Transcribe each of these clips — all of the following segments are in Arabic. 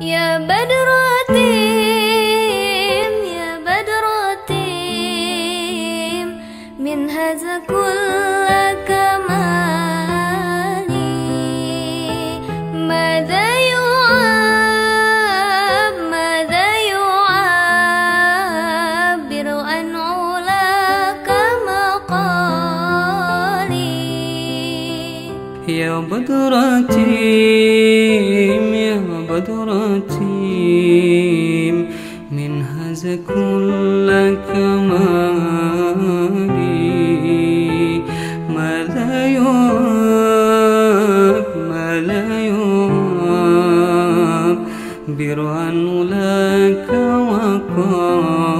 يا بدرتيم يا بدرتيم من هذا كل كمالي ماذا يعاب ماذا يعبر عن علاك مقالي؟ يا بدرتيم أنت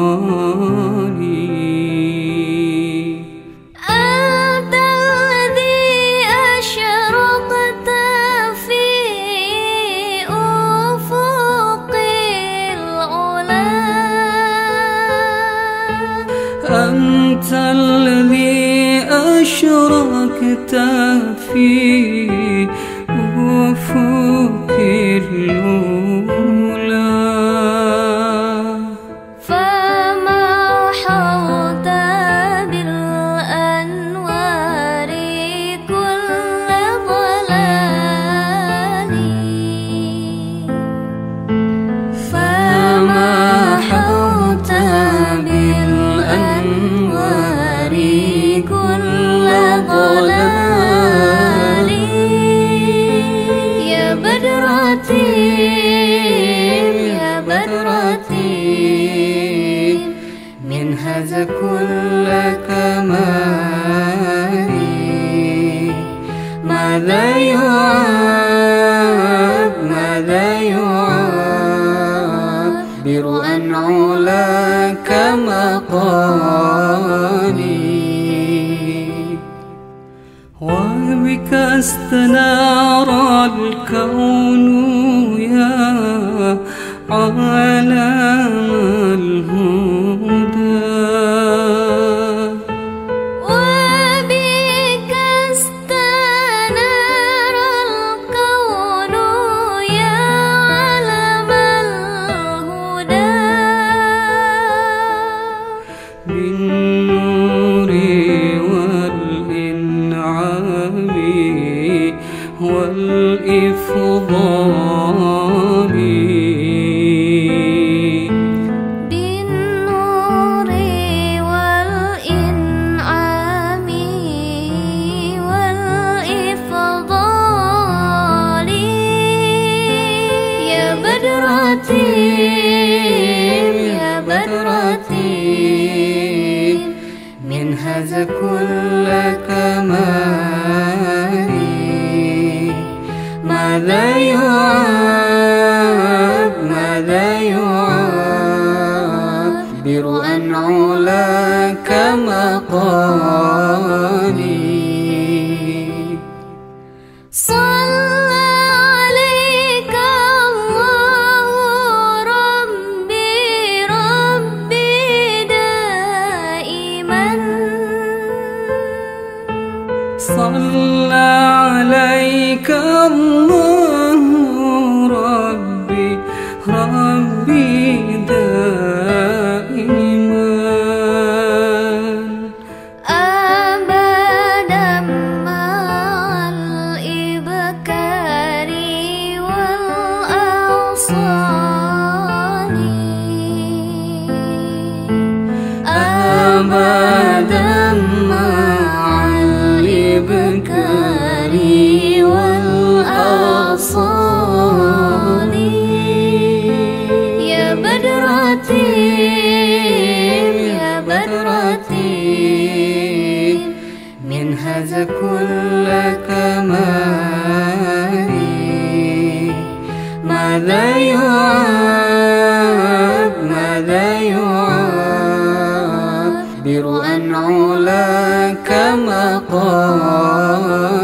الذي أشرقت في أفق العلا أنت الذي أشركت في أفق هذا كل كمالي ماذا يعاب ماذا يعبر عن علاك مقالي وبك استنار الكون يا عالم. هذا كل كمالي ماذا يعاب ماذا يعبر عن علاك مقالي صلى عليك الله. كل كمالي ماذا يعاب ماذا يعبر عن علاك مقالي